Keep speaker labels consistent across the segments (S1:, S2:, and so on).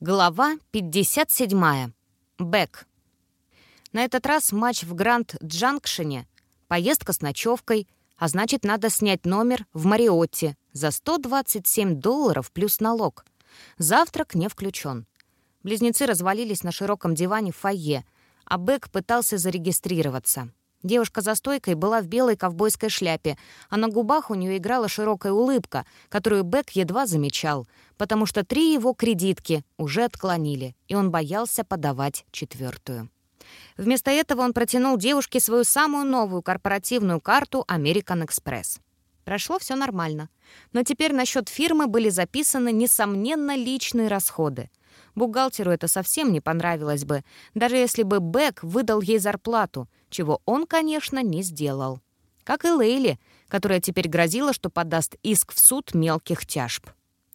S1: Глава 57. Бэк. На этот раз матч в Гранд-Джанкшене, поездка с ночевкой, а значит, надо снять номер в Мариотте за 127 долларов плюс налог. Завтрак не включен. Близнецы развалились на широком диване в фойе, а Бэк пытался зарегистрироваться. Девушка за стойкой была в белой ковбойской шляпе, а на губах у нее играла широкая улыбка, которую Бек едва замечал, потому что три его кредитки уже отклонили, и он боялся подавать четвертую. Вместо этого он протянул девушке свою самую новую корпоративную карту American Express. Прошло все нормально. Но теперь на счет фирмы были записаны, несомненно, личные расходы. Бухгалтеру это совсем не понравилось бы, даже если бы Бек выдал ей зарплату, чего он, конечно, не сделал. Как и Лейли, которая теперь грозила, что подаст иск в суд мелких тяжб.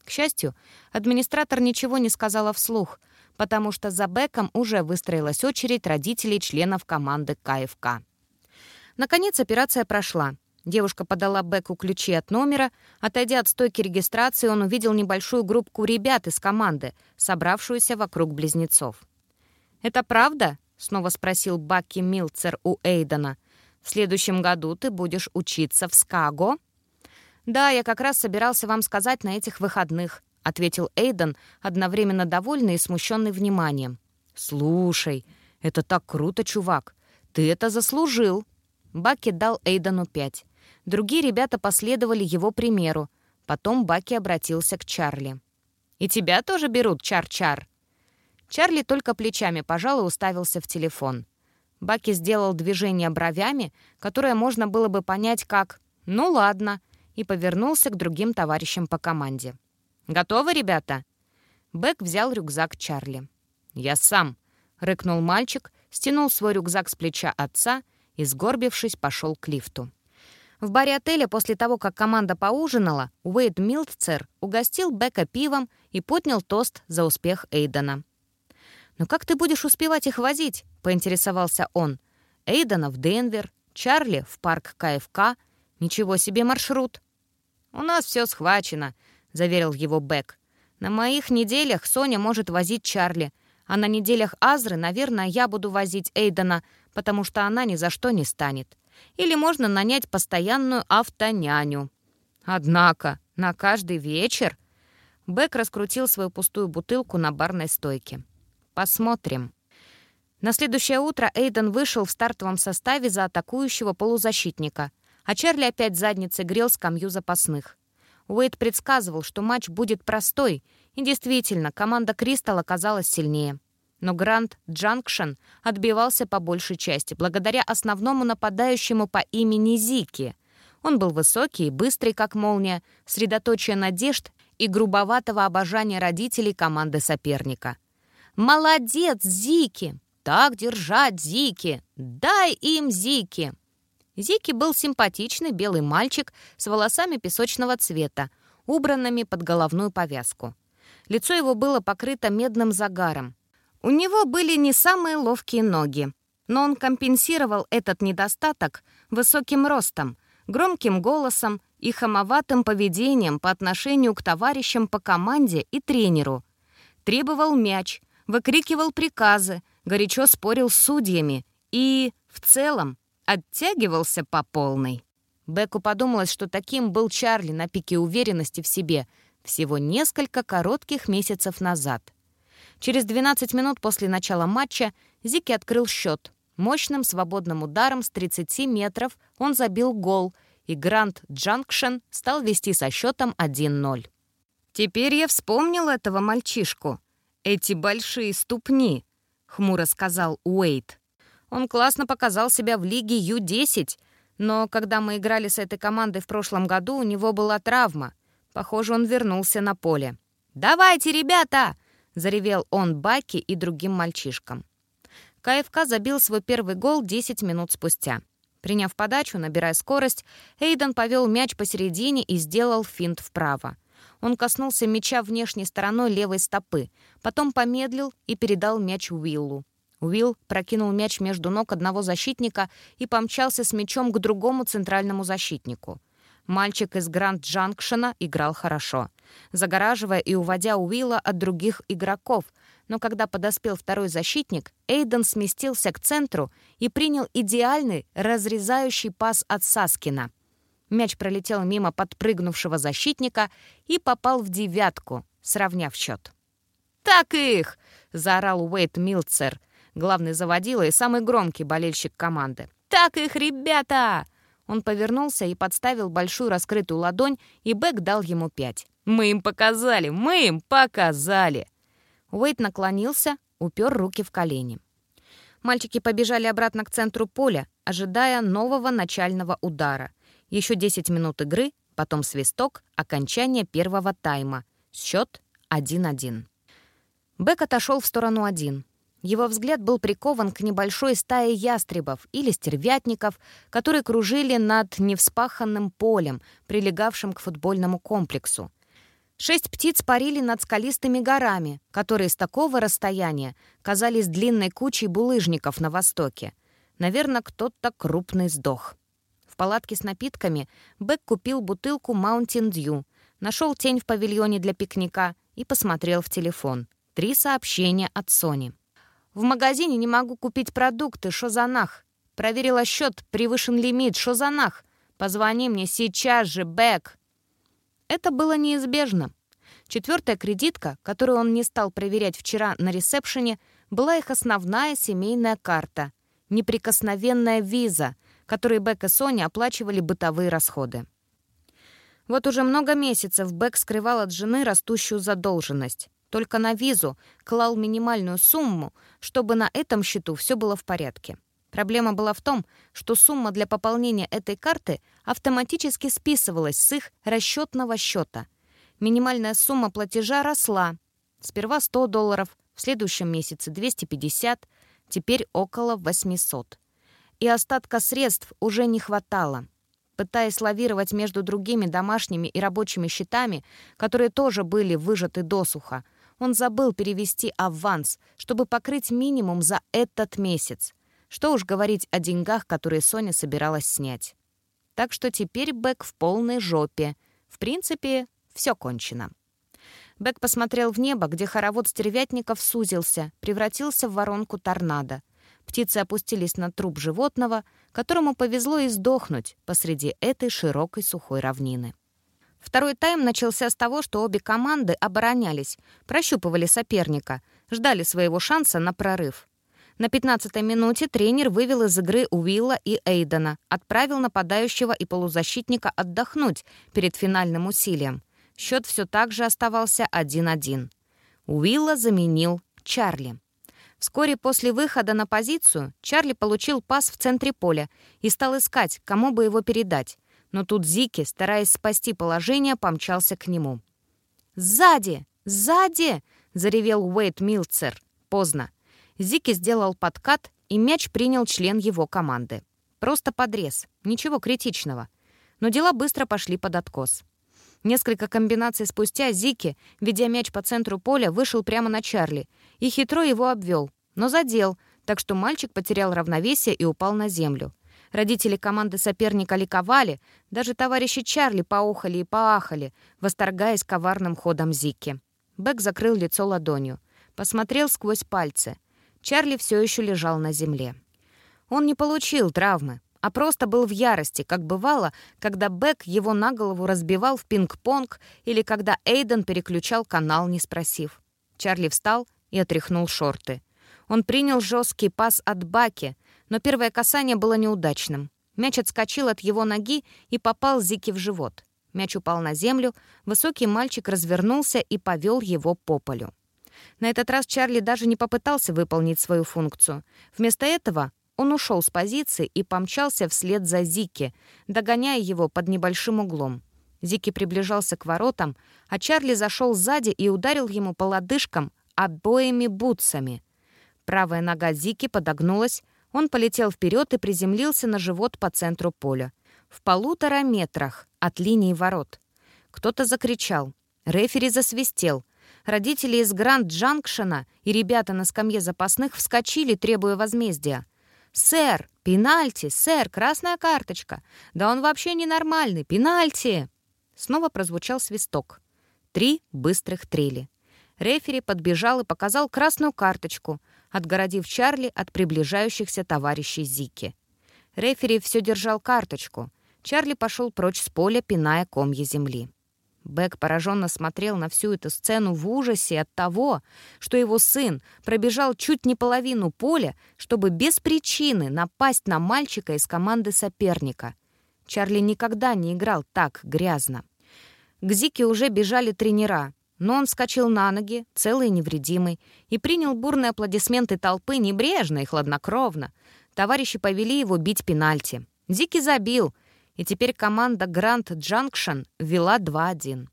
S1: К счастью, администратор ничего не сказала вслух, потому что за Беком уже выстроилась очередь родителей членов команды КФК. Наконец операция прошла. Девушка подала Беку ключи от номера. Отойдя от стойки регистрации, он увидел небольшую группку ребят из команды, собравшуюся вокруг близнецов. «Это правда?» — снова спросил Бакки Милцер у Эйдена. «В следующем году ты будешь учиться в Скаго?» «Да, я как раз собирался вам сказать на этих выходных», — ответил Эйден, одновременно довольный и смущенный вниманием. «Слушай, это так круто, чувак! Ты это заслужил!» Баки дал Эйдену пять. Другие ребята последовали его примеру. Потом Баки обратился к Чарли. «И тебя тоже берут, Чар-Чар?» Чарли только плечами пожал и уставился в телефон. Баки сделал движение бровями, которое можно было бы понять как «ну ладно», и повернулся к другим товарищам по команде. «Готовы, ребята?» Бэк взял рюкзак Чарли. «Я сам», — рыкнул мальчик, стянул свой рюкзак с плеча отца и, сгорбившись, пошел к лифту. В баре отеля после того, как команда поужинала, Уэйд Милтцер угостил Бека пивом и поднял тост за успех Эйдена. «Но как ты будешь успевать их возить?» — поинтересовался он. «Эйдена в Денвер, Чарли в парк КФК. Ничего себе маршрут!» «У нас все схвачено», — заверил его Бек. «На моих неделях Соня может возить Чарли, а на неделях Азры, наверное, я буду возить Эйдена, потому что она ни за что не станет. Или можно нанять постоянную автоняню. Однако на каждый вечер...» Бек раскрутил свою пустую бутылку на барной стойке. Посмотрим. На следующее утро Эйден вышел в стартовом составе за атакующего полузащитника, а Чарли опять задницей грел скамью запасных. Уэйд предсказывал, что матч будет простой, и действительно, команда Кристал оказалась сильнее. Но Гранд Джанкшен отбивался по большей части благодаря основному нападающему по имени Зики. Он был высокий и быстрый, как молния, средоточие надежд и грубоватого обожания родителей команды соперника. «Молодец, Зики! Так держать, Зики! Дай им Зики!» Зики был симпатичный белый мальчик с волосами песочного цвета, убранными под головную повязку. Лицо его было покрыто медным загаром. У него были не самые ловкие ноги, но он компенсировал этот недостаток высоким ростом, громким голосом и хамоватым поведением по отношению к товарищам по команде и тренеру. Требовал мяч — выкрикивал приказы, горячо спорил с судьями и, в целом, оттягивался по полной. Беку подумалось, что таким был Чарли на пике уверенности в себе всего несколько коротких месяцев назад. Через 12 минут после начала матча Зики открыл счет. Мощным свободным ударом с 30 метров он забил гол, и Гранд Джанкшен стал вести со счетом 1-0. Теперь я вспомнил этого мальчишку эти большие ступни», — хмуро сказал Уэйт. «Он классно показал себя в лиге Ю-10, но когда мы играли с этой командой в прошлом году, у него была травма. Похоже, он вернулся на поле. «Давайте, ребята!» — заревел он Баки и другим мальчишкам. КФК забил свой первый гол 10 минут спустя. Приняв подачу, набирая скорость, Эйден повел мяч посередине и сделал финт вправо. Он коснулся мяча внешней стороной левой стопы, потом помедлил и передал мяч Уиллу. Уилл прокинул мяч между ног одного защитника и помчался с мячом к другому центральному защитнику. Мальчик из Гранд-Джанкшена играл хорошо, загораживая и уводя Уилла от других игроков, но когда подоспел второй защитник, Эйден сместился к центру и принял идеальный разрезающий пас от Саскина. Мяч пролетел мимо подпрыгнувшего защитника и попал в девятку, сравняв счет. «Так их!» — заорал Уэйт Милцер, главный заводила и самый громкий болельщик команды. «Так их, ребята!» Он повернулся и подставил большую раскрытую ладонь, и Бэк дал ему пять. «Мы им показали! Мы им показали!» Уэйт наклонился, упер руки в колени. Мальчики побежали обратно к центру поля, ожидая нового начального удара. Еще 10 минут игры, потом свисток, окончание первого тайма. Счет 1-1. Бэк отошел в сторону один. Его взгляд был прикован к небольшой стае ястребов или стервятников, которые кружили над невспаханным полем, прилегавшим к футбольному комплексу. Шесть птиц парили над скалистыми горами, которые с такого расстояния казались длинной кучей булыжников на востоке. Наверное, кто-то крупный сдох. В палатке с напитками Бэк купил бутылку Mountain Dew, нашел тень в павильоне для пикника и посмотрел в телефон. Три сообщения от Сони. В магазине не могу купить продукты, что за нах? Проверила счет, превышен лимит, что за нах? Позвони мне сейчас же, Бэк!» Это было неизбежно. Четвертая кредитка, которую он не стал проверять вчера на ресепшене, была их основная семейная карта. Неприкосновенная виза, которой Бэк и Соня оплачивали бытовые расходы. Вот уже много месяцев Бэк скрывал от жены растущую задолженность только на визу клал минимальную сумму, чтобы на этом счету все было в порядке. Проблема была в том, что сумма для пополнения этой карты автоматически списывалась с их расчетного счета. Минимальная сумма платежа росла. Сперва 100 долларов, в следующем месяце 250, теперь около 800. И остатка средств уже не хватало. Пытаясь лавировать между другими домашними и рабочими счетами, которые тоже были выжаты досуха, он забыл перевести аванс, чтобы покрыть минимум за этот месяц. Что уж говорить о деньгах, которые Соня собиралась снять. Так что теперь Бэк в полной жопе. В принципе, все кончено. Бэк посмотрел в небо, где хоровод стервятников сузился, превратился в воронку торнадо. Птицы опустились на труп животного, которому повезло и сдохнуть посреди этой широкой сухой равнины. Второй тайм начался с того, что обе команды оборонялись, прощупывали соперника, ждали своего шанса на прорыв. На 15-й минуте тренер вывел из игры Уилла и Эйдена, отправил нападающего и полузащитника отдохнуть перед финальным усилием. Счет все так же оставался 1-1. Уилла заменил Чарли. Вскоре после выхода на позицию Чарли получил пас в центре поля и стал искать, кому бы его передать но тут Зики, стараясь спасти положение, помчался к нему. «Сзади! Сзади!» — заревел Уэйт Милцер. Поздно. Зики сделал подкат, и мяч принял член его команды. Просто подрез, ничего критичного. Но дела быстро пошли под откос. Несколько комбинаций спустя Зики, ведя мяч по центру поля, вышел прямо на Чарли и хитро его обвел, но задел, так что мальчик потерял равновесие и упал на землю. Родители команды соперника ликовали, даже товарищи Чарли поохали и поахали, восторгаясь коварным ходом Зики. Бэк закрыл лицо ладонью, посмотрел сквозь пальцы. Чарли все еще лежал на земле. Он не получил травмы, а просто был в ярости, как бывало, когда Бэк его на голову разбивал в пинг-понг или когда Эйден переключал канал, не спросив. Чарли встал и отряхнул шорты. Он принял жесткий пас от Баки, но первое касание было неудачным. Мяч отскочил от его ноги и попал Зике в живот. Мяч упал на землю, высокий мальчик развернулся и повел его по полю. На этот раз Чарли даже не попытался выполнить свою функцию. Вместо этого он ушел с позиции и помчался вслед за Зики, догоняя его под небольшим углом. Зики приближался к воротам, а Чарли зашел сзади и ударил ему по лодыжкам обоими бутсами. Правая нога Зики подогнулась, он полетел вперед и приземлился на живот по центру поля. В полутора метрах от линии ворот. Кто-то закричал. Рефери засвистел. Родители из Гранд Джанкшена и ребята на скамье запасных вскочили, требуя возмездия. «Сэр, пенальти! Сэр, красная карточка! Да он вообще ненормальный! Пенальти!» Снова прозвучал свисток. Три быстрых трели. Рефери подбежал и показал красную карточку, отгородив Чарли от приближающихся товарищей Зики. Рефери все держал карточку. Чарли пошел прочь с поля, пиная комья земли. Бэк пораженно смотрел на всю эту сцену в ужасе от того, что его сын пробежал чуть не половину поля, чтобы без причины напасть на мальчика из команды соперника. Чарли никогда не играл так грязно. К Зике уже бежали тренера, но он вскочил на ноги, целый и невредимый, и принял бурные аплодисменты толпы небрежно и хладнокровно. Товарищи повели его бить пенальти. Зики забил — и теперь команда Гранд Джанкшн вела 2-1.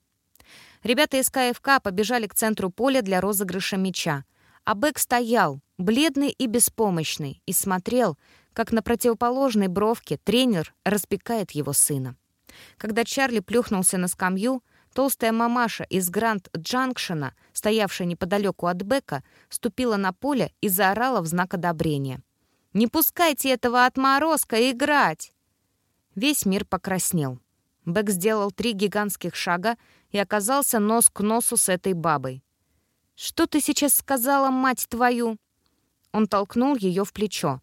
S1: Ребята из КФК побежали к центру поля для розыгрыша мяча, а Бэк стоял, бледный и беспомощный, и смотрел, как на противоположной бровке тренер распекает его сына. Когда Чарли плюхнулся на скамью, толстая мамаша из Гранд Джанкшена, стоявшая неподалеку от Бека, ступила на поле и заорала в знак одобрения. «Не пускайте этого отморозка играть!» Весь мир покраснел. Бэк сделал три гигантских шага и оказался нос к носу с этой бабой. «Что ты сейчас сказала, мать твою?» Он толкнул ее в плечо.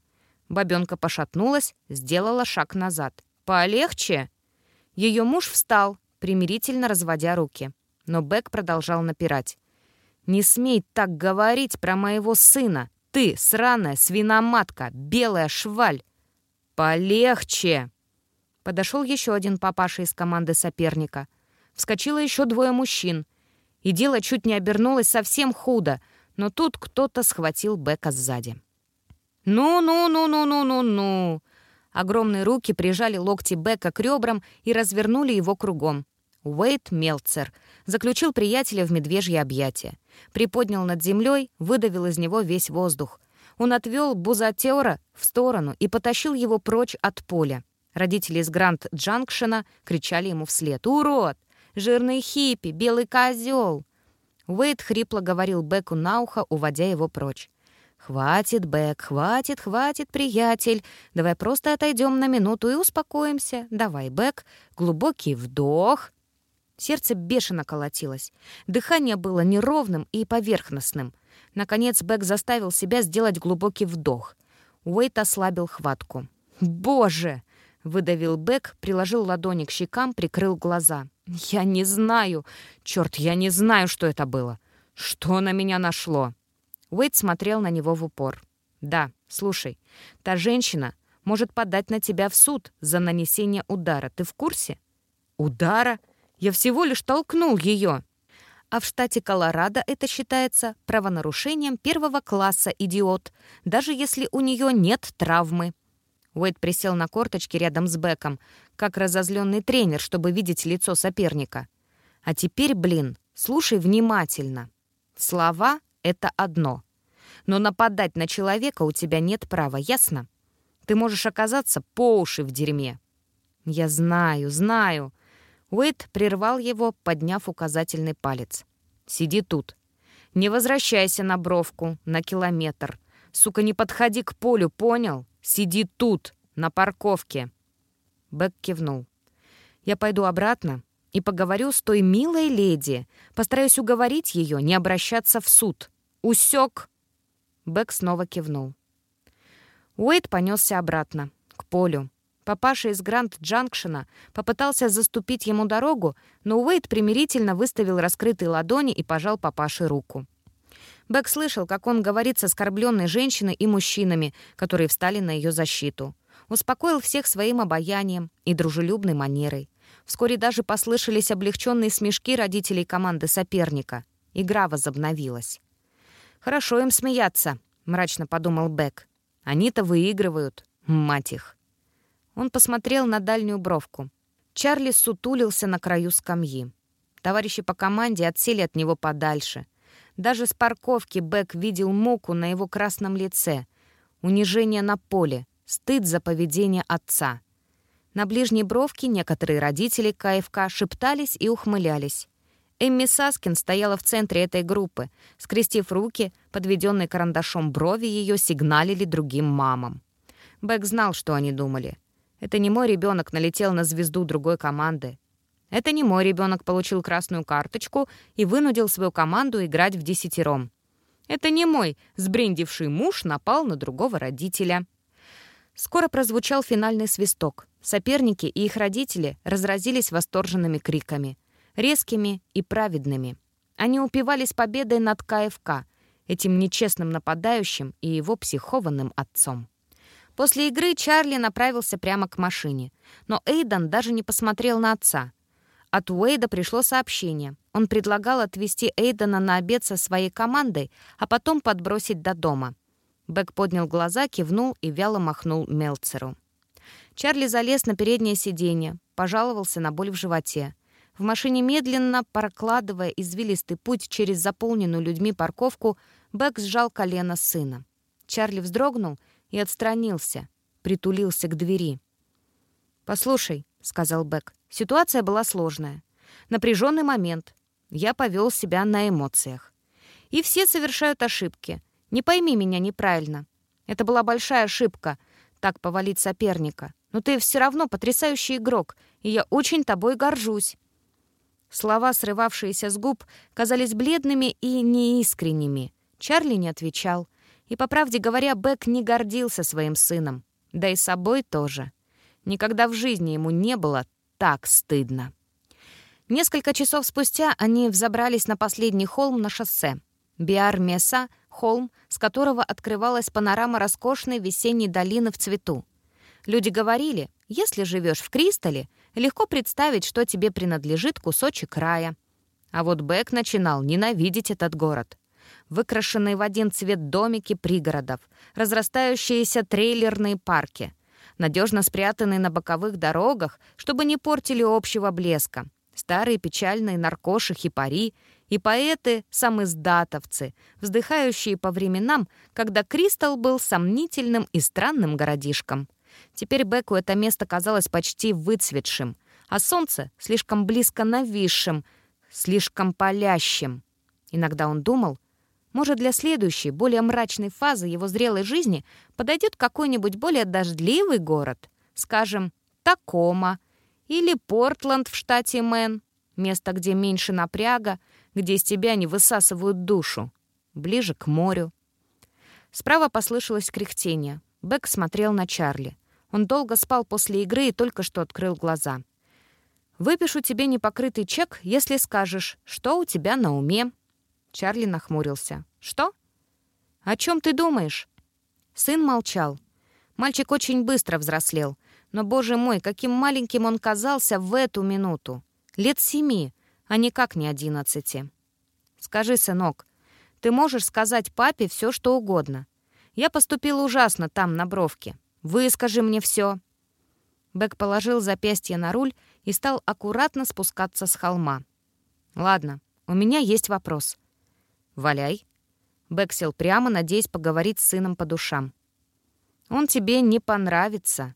S1: Бабенка пошатнулась, сделала шаг назад. «Полегче!» Ее муж встал, примирительно разводя руки. Но Бэк продолжал напирать. «Не смей так говорить про моего сына! Ты, сраная свиноматка, белая шваль!» «Полегче!» Подошел еще один папаша из команды соперника. Вскочило еще двое мужчин. И дело чуть не обернулось совсем худо, но тут кто-то схватил Бека сзади. «Ну-ну-ну-ну-ну-ну-ну!» Огромные руки прижали локти Бека к ребрам и развернули его кругом. Уэйт Мелцер заключил приятеля в медвежье объятие. Приподнял над землей, выдавил из него весь воздух. Он отвел бузатера в сторону и потащил его прочь от поля. Родители из Гранд-Джанкшена кричали ему вслед. «Урод! Жирный хиппи! Белый козел!» Уэйд хрипло говорил Беку на ухо, уводя его прочь. «Хватит, Бек, хватит, хватит, приятель. Давай просто отойдем на минуту и успокоимся. Давай, Бек, глубокий вдох». Сердце бешено колотилось. Дыхание было неровным и поверхностным. Наконец Бек заставил себя сделать глубокий вдох. Уэйт ослабил хватку. «Боже!» Выдавил Бек, приложил ладони к щекам, прикрыл глаза. «Я не знаю! Черт, я не знаю, что это было! Что на меня нашло?» Уэйд смотрел на него в упор. «Да, слушай, та женщина может подать на тебя в суд за нанесение удара. Ты в курсе?» «Удара? Я всего лишь толкнул ее!» А в штате Колорадо это считается правонарушением первого класса, идиот, даже если у нее нет травмы. Уэйд присел на корточки рядом с Беком, как разозленный тренер, чтобы видеть лицо соперника. «А теперь, блин, слушай внимательно. Слова — это одно. Но нападать на человека у тебя нет права, ясно? Ты можешь оказаться по уши в дерьме». «Я знаю, знаю». Уэйд прервал его, подняв указательный палец. «Сиди тут. Не возвращайся на бровку, на километр. Сука, не подходи к полю, понял? Сиди тут, на парковке». Бэк кивнул. «Я пойду обратно и поговорю с той милой леди. Постараюсь уговорить ее не обращаться в суд. Усек!» Бэк снова кивнул. Уэйд понесся обратно, к полю. Папаша из Гранд-Джанкшена попытался заступить ему дорогу, но Уэйд примирительно выставил раскрытые ладони и пожал папаше руку. Бэк слышал, как он говорит с оскорбленной женщиной и мужчинами, которые встали на ее защиту. Успокоил всех своим обаянием и дружелюбной манерой. Вскоре даже послышались облегченные смешки родителей команды соперника. Игра возобновилась. «Хорошо им смеяться», — мрачно подумал Бэк. «Они-то выигрывают, мать их». Он посмотрел на дальнюю бровку. Чарли сутулился на краю скамьи. Товарищи по команде отсели от него подальше — даже с парковки Бэк видел муку на его красном лице, унижение на поле, стыд за поведение отца. На ближней бровке некоторые родители КФК шептались и ухмылялись. Эмми Саскин стояла в центре этой группы, скрестив руки, подведенные карандашом брови ее сигналили другим мамам. Бэк знал, что они думали. Это не мой ребенок налетел на звезду другой команды. Это не мой ребенок получил красную карточку и вынудил свою команду играть в десятером. Это не мой сбрендивший муж напал на другого родителя. Скоро прозвучал финальный свисток. Соперники и их родители разразились восторженными криками. Резкими и праведными. Они упивались победой над КФК, этим нечестным нападающим и его психованным отцом. После игры Чарли направился прямо к машине, но Эйден даже не посмотрел на отца. От Уэйда пришло сообщение. Он предлагал отвезти Эйдена на обед со своей командой, а потом подбросить до дома. Бэк поднял глаза, кивнул и вяло махнул Мелцеру. Чарли залез на переднее сиденье, пожаловался на боль в животе. В машине медленно, прокладывая извилистый путь через заполненную людьми парковку, Бэк сжал колено сына. Чарли вздрогнул и отстранился, притулился к двери. «Послушай», — сказал Бэк, — «ситуация была сложная. Напряженный момент. Я повел себя на эмоциях. И все совершают ошибки. Не пойми меня неправильно. Это была большая ошибка — так повалить соперника. Но ты все равно потрясающий игрок, и я очень тобой горжусь». Слова, срывавшиеся с губ, казались бледными и неискренними. Чарли не отвечал. И, по правде говоря, Бэк не гордился своим сыном. Да и собой тоже. Никогда в жизни ему не было так стыдно. Несколько часов спустя они взобрались на последний холм на шоссе. Биар-Меса — холм, с которого открывалась панорама роскошной весенней долины в цвету. Люди говорили, если живешь в Кристалле, легко представить, что тебе принадлежит кусочек рая. А вот Бэк начинал ненавидеть этот город выкрашенные в один цвет домики пригородов, разрастающиеся трейлерные парки, надежно спрятанные на боковых дорогах, чтобы не портили общего блеска, старые печальные наркоши хипари и поэты-самиздатовцы, вздыхающие по временам, когда Кристал был сомнительным и странным городишком. Теперь Беку это место казалось почти выцветшим, а солнце слишком близко нависшим, слишком палящим. Иногда он думал, может, для следующей, более мрачной фазы его зрелой жизни подойдет какой-нибудь более дождливый город, скажем, Такома или Портленд в штате Мэн, место, где меньше напряга, где из тебя не высасывают душу, ближе к морю. Справа послышалось кряхтение. Бэк смотрел на Чарли. Он долго спал после игры и только что открыл глаза. «Выпишу тебе непокрытый чек, если скажешь, что у тебя на уме», Чарли нахмурился. «Что? О чем ты думаешь?» Сын молчал. Мальчик очень быстро взрослел. Но, боже мой, каким маленьким он казался в эту минуту. Лет семи, а никак не одиннадцати. «Скажи, сынок, ты можешь сказать папе все, что угодно. Я поступил ужасно там, на бровке. Выскажи мне все. Бэк положил запястье на руль и стал аккуратно спускаться с холма. «Ладно, у меня есть вопрос. «Валяй». Бэк сел прямо, надеясь поговорить с сыном по душам. «Он тебе не понравится».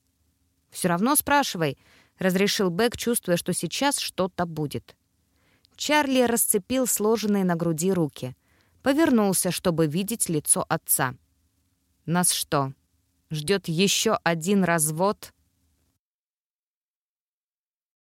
S1: «Все равно спрашивай», — разрешил Бэк, чувствуя, что сейчас что-то будет. Чарли расцепил сложенные на груди руки. Повернулся, чтобы видеть лицо отца. «Нас что, ждет еще один развод?»